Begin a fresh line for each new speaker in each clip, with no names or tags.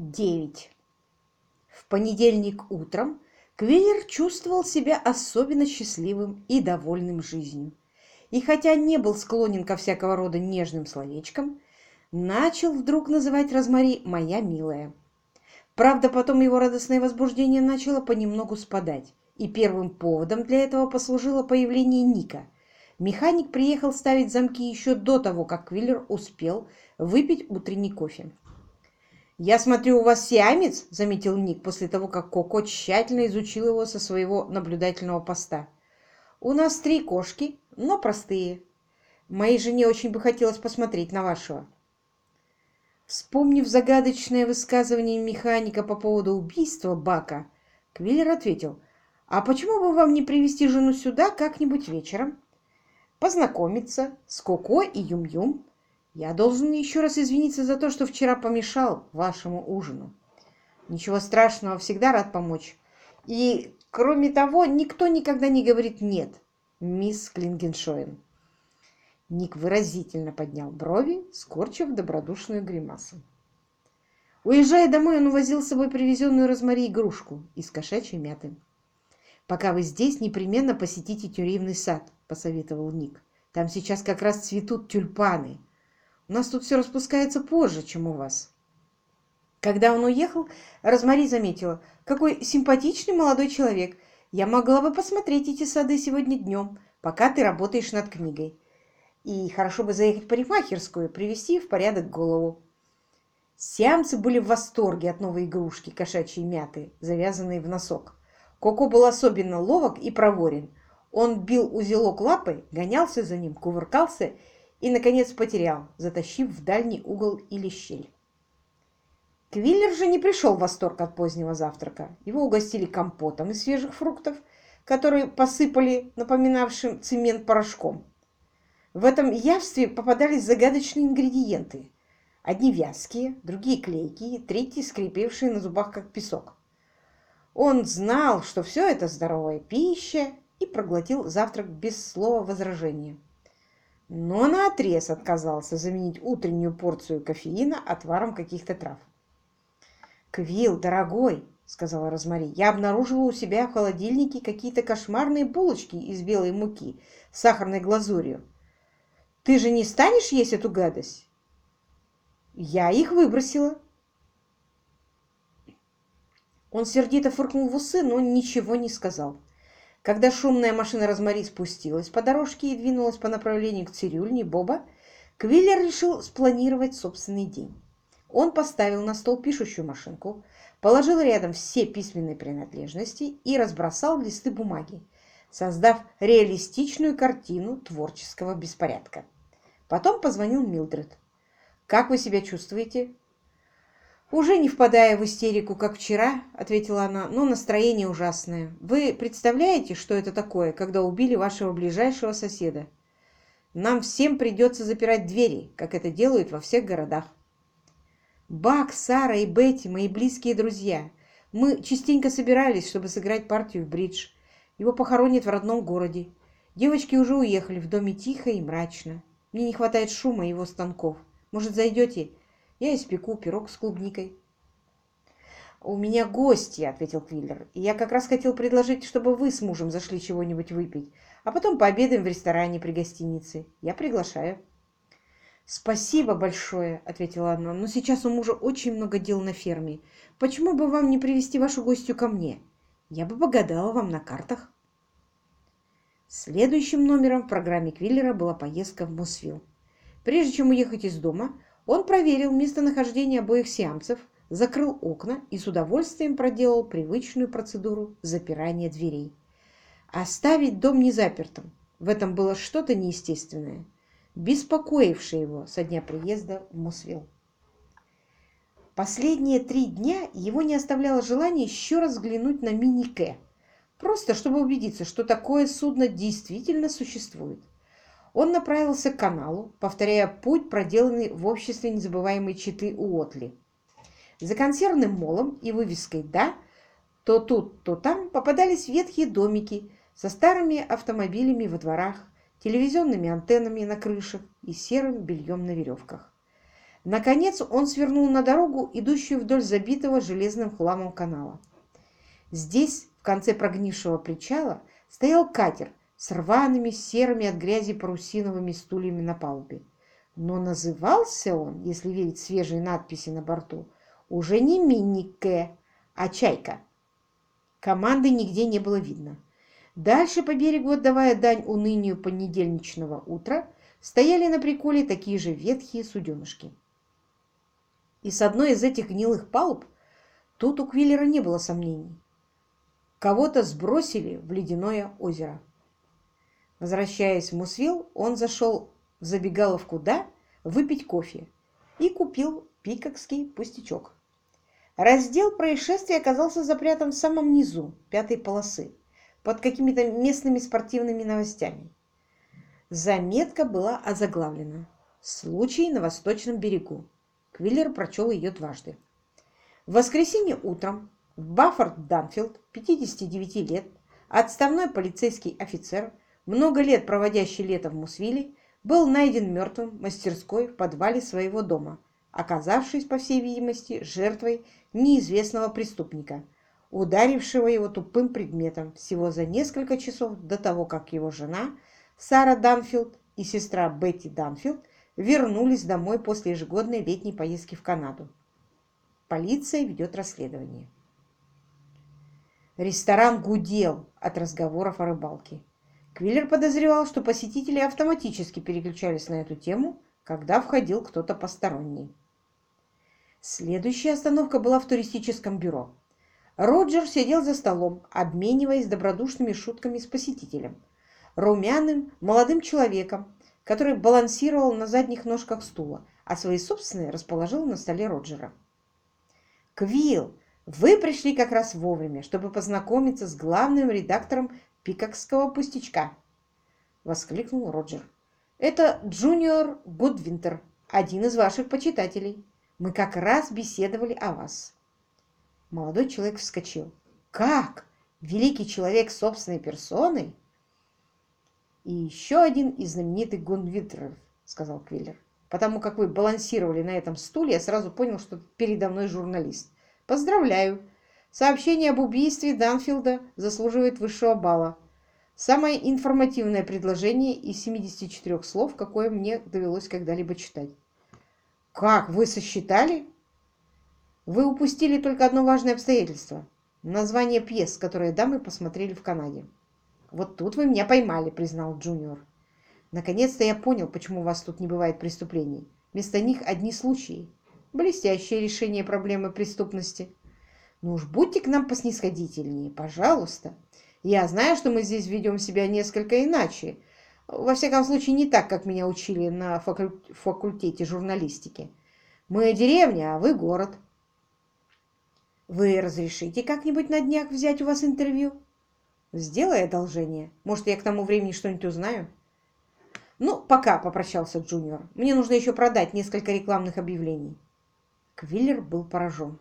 9. В понедельник утром Квиллер чувствовал себя особенно счастливым и довольным жизнью. И хотя не был склонен ко всякого рода нежным словечкам, начал вдруг называть Розмари «моя милая». Правда, потом его радостное возбуждение начало понемногу спадать, и первым поводом для этого послужило появление Ника. Механик приехал ставить замки еще до того, как Квиллер успел выпить утренний кофе. «Я смотрю, у вас сиамец», — заметил Ник после того, как Коко тщательно изучил его со своего наблюдательного поста. «У нас три кошки, но простые. Моей жене очень бы хотелось посмотреть на вашего». Вспомнив загадочное высказывание механика по поводу убийства Бака, Квиллер ответил, «А почему бы вам не привести жену сюда как-нибудь вечером? Познакомиться с Коко и Юм-Юм, я должен еще раз извиниться за то, что вчера помешал вашему ужину. Ничего страшного, всегда рад помочь. И, кроме того, никто никогда не говорит «нет», мисс Клингеншоен. Ник выразительно поднял брови, скорчив добродушную гримасу. Уезжая домой, он увозил с собой привезенную Розмари игрушку из кошачьей мяты. «Пока вы здесь, непременно посетите тюремный сад», — посоветовал Ник. «Там сейчас как раз цветут тюльпаны, у нас тут все распускается позже, чем у вас. Когда он уехал, Розмари заметила, какой симпатичный молодой человек. Я могла бы посмотреть эти сады сегодня днем, пока ты работаешь над книгой. И хорошо бы заехать в парикмахерскую привести в порядок голову. Сиамцы были в восторге от новой игрушки кошачьей мяты, завязанной в носок. Коко был особенно ловок и проворен. Он бил узелок лапой, гонялся за ним, кувыркался и, наконец, потерял, затащив в дальний угол или щель. Квиллер же не пришел в восторг от позднего завтрака. Его угостили компотом из свежих фруктов, которые посыпали напоминавшим цемент порошком. В этом явстве попадались загадочные ингредиенты. Одни вязкие, другие клейкие, третьи скрипевшие на зубах, как песок. Он знал, что все это здоровая пища, и проглотил завтрак без слова возражения но наотрез отказался заменить утреннюю порцию кофеина отваром каких-то трав. «Квилл, дорогой!» — сказала Розмари. «Я обнаружила у себя в холодильнике какие-то кошмарные булочки из белой муки с сахарной глазурью. Ты же не станешь есть эту гадость?» «Я их выбросила». Он сердито фыркнул в усы, но ничего не сказал. Когда шумная машина Розмари спустилась по дорожке и двинулась по направлению к цирюльне Боба, Квиллер решил спланировать собственный день. Он поставил на стол пишущую машинку, положил рядом все письменные принадлежности и разбросал листы бумаги, создав реалистичную картину творческого беспорядка. Потом позвонил Милдред. «Как вы себя чувствуете?» «Уже не впадая в истерику, как вчера», — ответила она, — «но настроение ужасное. Вы представляете, что это такое, когда убили вашего ближайшего соседа? Нам всем придется запирать двери, как это делают во всех городах». Бак, Сара и Бетти — мои близкие друзья. Мы частенько собирались, чтобы сыграть партию в бридж. Его похоронят в родном городе. Девочки уже уехали, в доме тихо и мрачно. Мне не хватает шума его станков. Может, зайдете? Я испеку пирог с клубникой. «У меня гости», — ответил Квиллер. «И я как раз хотел предложить, чтобы вы с мужем зашли чего-нибудь выпить, а потом пообедаем в ресторане при гостинице. Я приглашаю». «Спасибо большое», — ответила она, — «но сейчас у мужа очень много дел на ферме. Почему бы вам не привести вашу гостью ко мне? Я бы погадала вам на картах». Следующим номером в программе Квиллера была поездка в Мосвилл. Прежде чем уехать из дома, он проверил местонахождение обоих сиамцев, закрыл окна и с удовольствием проделал привычную процедуру запирания дверей. Оставить дом незапертым – в этом было что-то неестественное, беспокоившее его со дня приезда в Мосвилл. Последние три дня его не оставляло желание еще раз взглянуть на мини-К, просто чтобы убедиться, что такое судно действительно существует он направился к каналу, повторяя путь, проделанный в обществе незабываемой читы Уотли. За консервным молом и вывеской «Да» то тут, то там попадались ветхие домики со старыми автомобилями во дворах, телевизионными антеннами на крышах и серым бельем на веревках. Наконец он свернул на дорогу, идущую вдоль забитого железным хламом канала. Здесь, в конце прогнившего причала, стоял катер с рваными серыми от грязи парусиновыми стульями на палубе. Но назывался он, если верить свежей надписи на борту, уже не «Мини-К», а «Чайка». Команды нигде не было видно. Дальше по берегу, отдавая дань унынию понедельничного утра, стояли на приколе такие же ветхие суденышки. И с одной из этих гнилых палуб тут у Квиллера не было сомнений. Кого-то сбросили в ледяное озеро. Возвращаясь в Мусвилл, он зашел в забегаловку «Да» выпить кофе и купил пикокский пустячок. Раздел происшествия оказался запрятан в самом низу пятой полосы, под какими-то местными спортивными новостями. Заметка была озаглавлена «Случай на Восточном берегу». Квиллер прочел ее дважды. В воскресенье утром Баффорд Данфилд, 59 лет, отставной полицейский офицер, много лет проводящий лето в Мусвиле, был найден мертвым в мастерской в подвале своего дома, оказавшись, по всей видимости, жертвой неизвестного преступника, ударившего его тупым предметом всего за несколько часов до того, как его жена Сара Данфилд и сестра Бетти Данфилд вернулись домой после ежегодной летней поездки в Канаду. Полиция ведет расследование. Ресторан гудел от разговоров о рыбалке. Квиллер подозревал, что посетители автоматически переключались на эту тему, когда входил кто-то посторонний. Следующая остановка была в туристическом бюро. Роджер сидел за столом, обмениваясь добродушными шутками с посетителем. Румяным, молодым человеком, который балансировал на задних ножках стула, а свои собственные расположил на столе Роджера. «Квилл, вы пришли как раз вовремя, чтобы познакомиться с главным редактором Пикокского пустячка!» — воскликнул Роджер. «Это Джуниор Гудвинтер, один из ваших почитателей. Мы как раз беседовали о вас». Молодой человек вскочил. «Как? Великий человек собственной персоной?» «И еще один из знаменитых Гудвинтеров», — сказал Квиллер. «Потому как вы балансировали на этом стуле, я сразу понял, что передо мной журналист. Поздравляю! Сообщение об убийстве Данфилда заслуживает высшего балла. Самое информативное предложение из 74 слов, какое мне довелось когда-либо читать. Как, вы сосчитали? Вы упустили только одно важное обстоятельство. Название пьес, которые дамы посмотрели в Канаде. Вот тут вы меня поймали, признал Джуниор. Наконец-то я понял, почему у вас тут не бывает преступлений. Вместо них одни случаи. Блестящее решение проблемы преступности. Ну уж будьте к нам поснисходительнее, пожалуйста. Я знаю, что мы здесь ведем себя несколько иначе. Во всяком случае, не так, как меня учили на факультете журналистики. Мы деревня, а вы город. Вы разрешите как-нибудь на днях взять у вас интервью? Сделай одолжение. Может, я к тому времени что-нибудь узнаю? Ну, пока, попрощался Джуниор. Мне нужно еще продать несколько рекламных объявлений. Квиллер был поражен.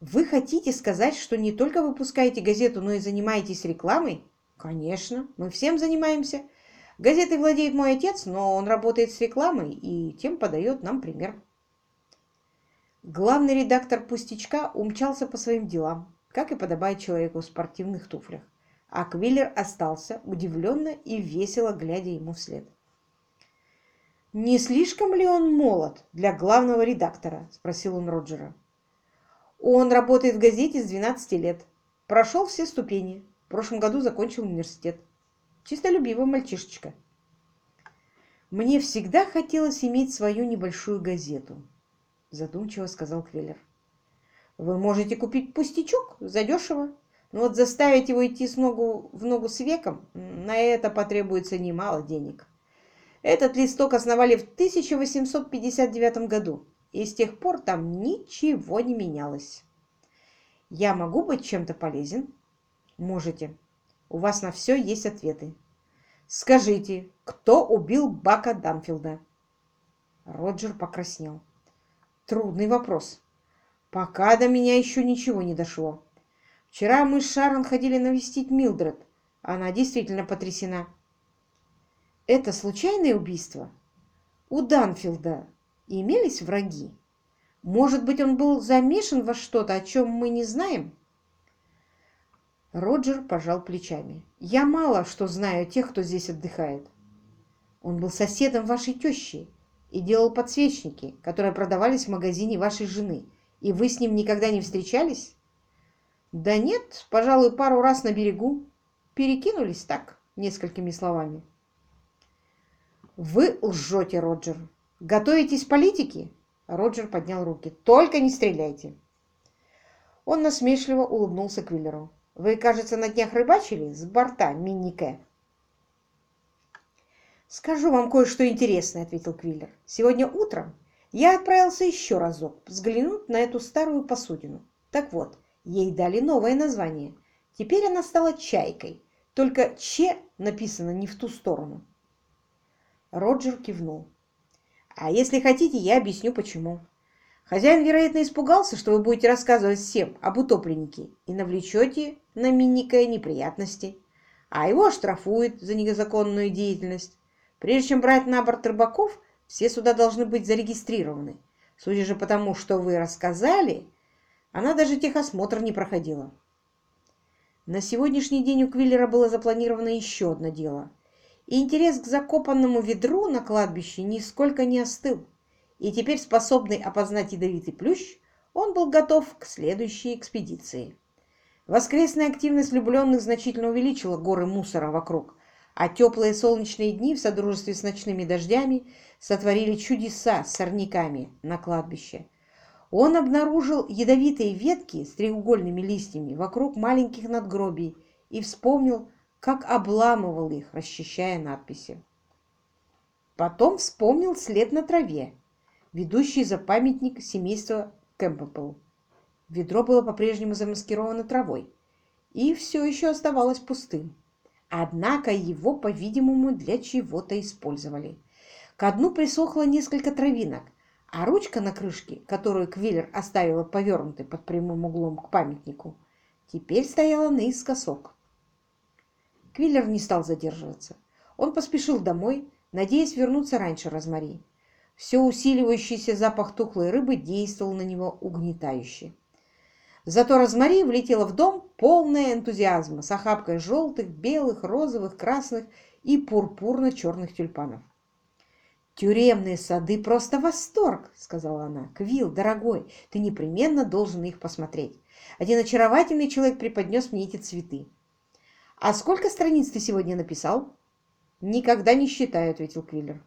Вы хотите сказать, что не только выпускаете газету, но и занимаетесь рекламой? Конечно, мы всем занимаемся. Газетой владеет мой отец, но он работает с рекламой и тем подает нам пример. Главный редактор «Пустячка» умчался по своим делам, как и подобает человеку в спортивных туфлях, а Квиллер остался, удивленно и весело глядя ему вслед. «Не слишком ли он молод для главного редактора?» – спросил он Роджера. Он работает в газете с 12 лет. Прошел все ступени. В прошлом году закончил университет. Чистолюбивый мальчишечка. Мне всегда хотелось иметь свою небольшую газету, задумчиво сказал Квеллер. Вы можете купить пустячок задешево, но вот заставить его идти с ногу в ногу с веком, на это потребуется немало денег. Этот листок основали в 1859 году и с тех пор там ничего не менялось. Я могу быть чем-то полезен? Можете. У вас на все есть ответы. Скажите, кто убил Бака Данфилда? Роджер покраснел. Трудный вопрос. Пока до меня еще ничего не дошло. Вчера мы с Шарон ходили навестить Милдред. Она действительно потрясена. Это случайное убийство? У Данфилда Имелись враги? Может быть, он был замешан во что-то, о чем мы не знаем? Роджер пожал плечами. «Я мало что знаю тех, кто здесь отдыхает. Он был соседом вашей тещи и делал подсвечники, которые продавались в магазине вашей жены. И вы с ним никогда не встречались?» «Да нет, пожалуй, пару раз на берегу. Перекинулись так, несколькими словами». «Вы лжете, Роджер. Готовитесь к политике?» Роджер поднял руки. «Только не стреляйте!» Он насмешливо улыбнулся Квиллеру. «Вы, кажется, на днях рыбачили с борта Миннике?» «Скажу вам кое-что интересное», — ответил Квиллер. «Сегодня утром я отправился еще разок взглянуть на эту старую посудину. Так вот, ей дали новое название. Теперь она стала «Чайкой», только «Че» написано не в ту сторону». Роджер кивнул. А если хотите, я объясню, почему. Хозяин, вероятно, испугался, что вы будете рассказывать всем об утопленнике и навлечете на Минника неприятности, а его оштрафуют за незаконную деятельность. Прежде чем брать на борт рыбаков, все суда должны быть зарегистрированы. Судя же по тому, что вы рассказали, она даже техосмотр не проходила. На сегодняшний день у Квиллера было запланировано еще одно дело – и интерес к закопанному ведру на кладбище нисколько не остыл, и теперь способный опознать ядовитый плющ, он был готов к следующей экспедиции. Воскресная активность влюбленных значительно увеличила горы мусора вокруг, а теплые солнечные дни в содружестве с ночными дождями сотворили чудеса с сорняками на кладбище. Он обнаружил ядовитые ветки с треугольными листьями вокруг маленьких надгробий и вспомнил, как обламывал их, расчищая надписи. Потом вспомнил след на траве, ведущий за памятник семейства Кэмпбелл. Ведро было по-прежнему замаскировано травой и все еще оставалось пустым. Однако его, по-видимому, для чего-то использовали. К дну присохло несколько травинок, а ручка на крышке, которую Квиллер оставила повернутой под прямым углом к памятнику, теперь стояла наискосок. Квиллер не стал задерживаться. Он поспешил домой, надеясь вернуться раньше Розмари. Все усиливающийся запах тухлой рыбы действовал на него угнетающе. Зато Розмари влетела в дом полная энтузиазма с охапкой желтых, белых, розовых, красных и пурпурно-черных тюльпанов. «Тюремные сады – просто восторг!» – сказала она. «Квилл, дорогой, ты непременно должен их посмотреть. Один очаровательный человек преподнес мне эти цветы. «А сколько страниц ты сегодня написал?» «Никогда не считаю», — ответил Квиллер.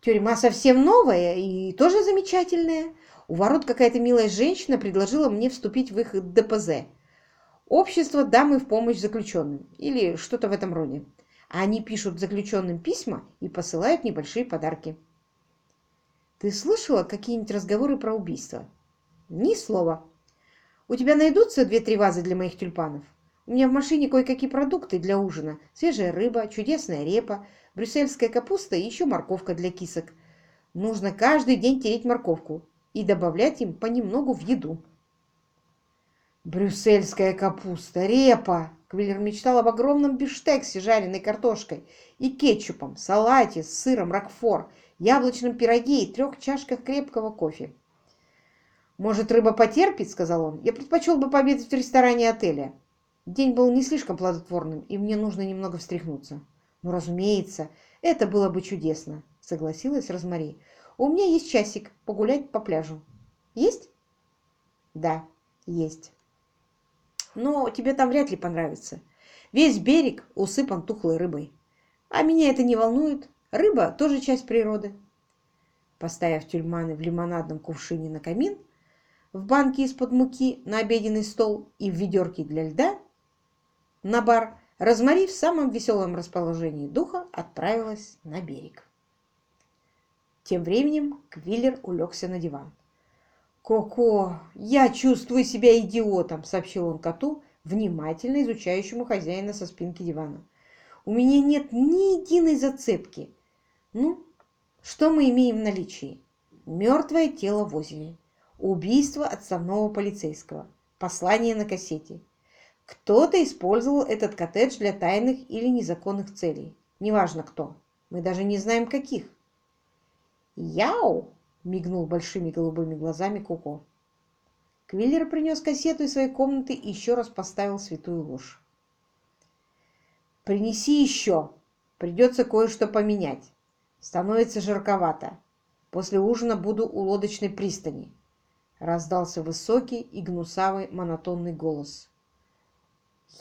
«Тюрьма совсем новая и тоже замечательная. У ворот какая-то милая женщина предложила мне вступить в их ДПЗ. Общество дамы в помощь заключенным. Или что-то в этом роде. А они пишут заключенным письма и посылают небольшие подарки». «Ты слышала какие-нибудь разговоры про убийство?» «Ни слова. У тебя найдутся две-три вазы для моих тюльпанов?» У меня в машине кое-какие продукты для ужина. Свежая рыба, чудесная репа, брюссельская капуста и еще морковка для кисок. Нужно каждый день тереть морковку и добавлять им понемногу в еду. Брюссельская капуста, репа. Квиллер мечтал об огромном бифштексе жареной картошкой и кетчупом, салате с сыром ракфор, яблочном пироге и трех чашках крепкого кофе. «Может, рыба потерпит?» — сказал он. «Я предпочел бы пообедать в ресторане отеля. День был не слишком плодотворным, и мне нужно немного встряхнуться. Ну, разумеется, это было бы чудесно, согласилась Розмари. У меня есть часик погулять по пляжу. Есть? Да, есть. Но тебе там вряд ли понравится. Весь берег усыпан тухлой рыбой. А меня это не волнует. Рыба тоже часть природы. Поставив тюльманы в лимонадном кувшине на камин, в банке из-под муки на обеденный стол и в ведерке для льда, на бар, Розмари в самом веселом расположении духа отправилась на берег. Тем временем Квиллер улегся на диван. «Коко, я чувствую себя идиотом», — сообщил он коту, внимательно изучающему хозяина со спинки дивана. «У меня нет ни единой зацепки. Ну, что мы имеем в наличии? Мертвое тело в озере, убийство отставного полицейского, послание на кассете, кто-то использовал этот коттедж для тайных или незаконных целей. Неважно кто. Мы даже не знаем, каких. «Яу!» — мигнул большими голубыми глазами Коко. Квиллер принес кассету из своей комнаты и еще раз поставил святую ложь. «Принеси еще. Придется кое-что поменять. Становится жарковато. После ужина буду у лодочной пристани», — раздался высокий и гнусавый монотонный голос.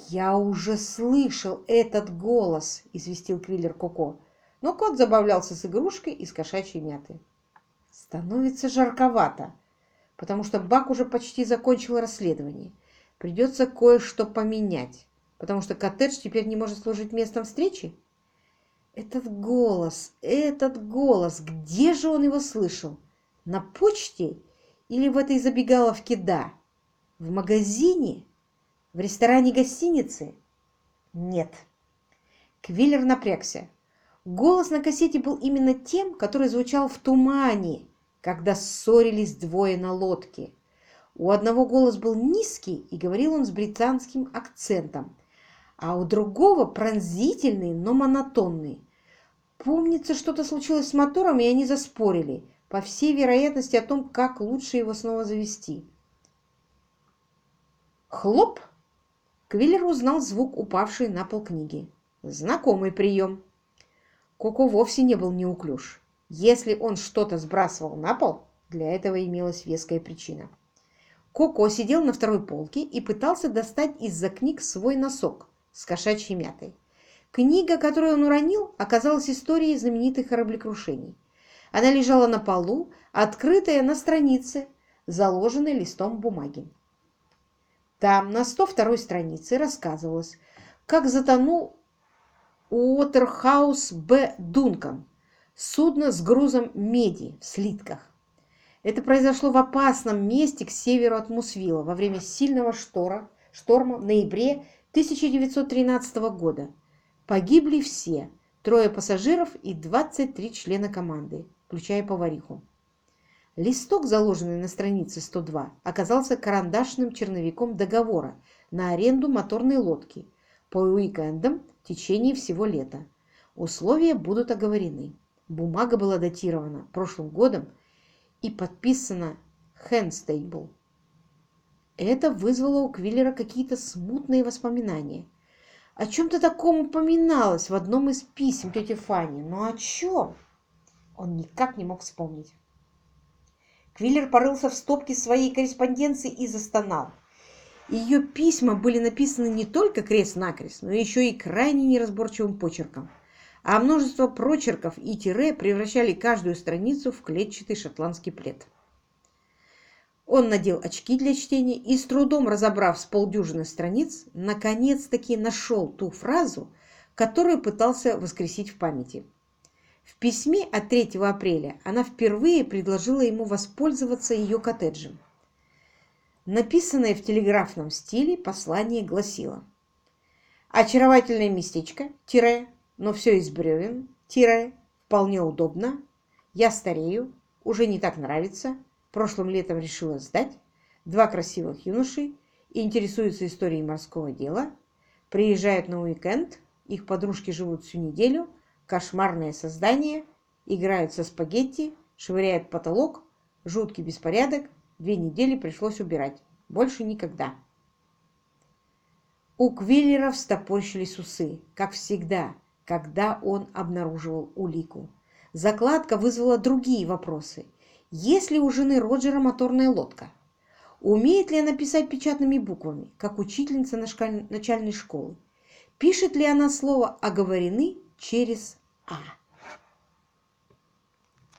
«Я уже слышал этот голос», — известил Квиллер Коко. Но кот забавлялся с игрушкой из кошачьей мяты. «Становится жарковато, потому что Бак уже почти закончил расследование. Придется кое-что поменять, потому что коттедж теперь не может служить местом встречи. Этот голос, этот голос, где же он его слышал? На почте или в этой забегаловке «Да»? В магазине? В ресторане гостиницы? Нет. Квиллер напрягся. Голос на кассете был именно тем, который звучал в тумане, когда ссорились двое на лодке. У одного голос был низкий, и говорил он с британским акцентом, а у другого пронзительный, но монотонный. Помнится, что-то случилось с мотором, и они заспорили, по всей вероятности, о том, как лучше его снова завести. Хлоп! Квиллер узнал звук, упавшей на пол книги. Знакомый прием. Коко вовсе не был неуклюж. Если он что-то сбрасывал на пол, для этого имелась веская причина. Коко сидел на второй полке и пытался достать из-за книг свой носок с кошачьей мятой. Книга, которую он уронил, оказалась историей знаменитых кораблекрушений. Она лежала на полу, открытая на странице, заложенной листом бумаги. Там на 102 странице рассказывалось, как затонул Уотерхаус Б. Дункан, судно с грузом меди в слитках. Это произошло в опасном месте к северу от Мусвила во время сильного штора, шторма в ноябре 1913 года. Погибли все, трое пассажиров и 23 члена команды, включая повариху. Листок, заложенный на странице 102, оказался карандашным черновиком договора на аренду моторной лодки по уикендам в течение всего лета. Условия будут оговорены. Бумага была датирована прошлым годом и подписана Хэнстейбл. Это вызвало у Квиллера какие-то смутные воспоминания – о чем-то таком упоминалось в одном из писем тети Фанни, но о чем? Он никак не мог вспомнить. Квиллер порылся в стопке своей корреспонденции и застонал. Ее письма были написаны не только крест-накрест, но еще и крайне неразборчивым почерком. А множество прочерков и тире превращали каждую страницу в клетчатый шотландский плед. Он надел очки для чтения и, с трудом разобрав с полдюжины страниц, наконец-таки нашел ту фразу, которую пытался воскресить в памяти. В письме от 3 апреля она впервые предложила ему воспользоваться ее коттеджем. Написанное в телеграфном стиле послание гласило «Очаровательное местечко, тире, но все из бревен, тире, вполне удобно, я старею, уже не так нравится, прошлым летом решила сдать, два красивых юноши интересуются историей морского дела, приезжают на уикенд, их подружки живут всю неделю, кошмарное создание, играют со спагетти, швыряют потолок, жуткий беспорядок, две недели пришлось убирать. Больше никогда. У Квиллера встопорщились усы, как всегда, когда он обнаруживал улику. Закладка вызвала другие вопросы – есть ли у жены Роджера моторная лодка? Умеет ли она писать печатными буквами, как учительница начальной школы? Пишет ли она слово «оговорены» через «а»?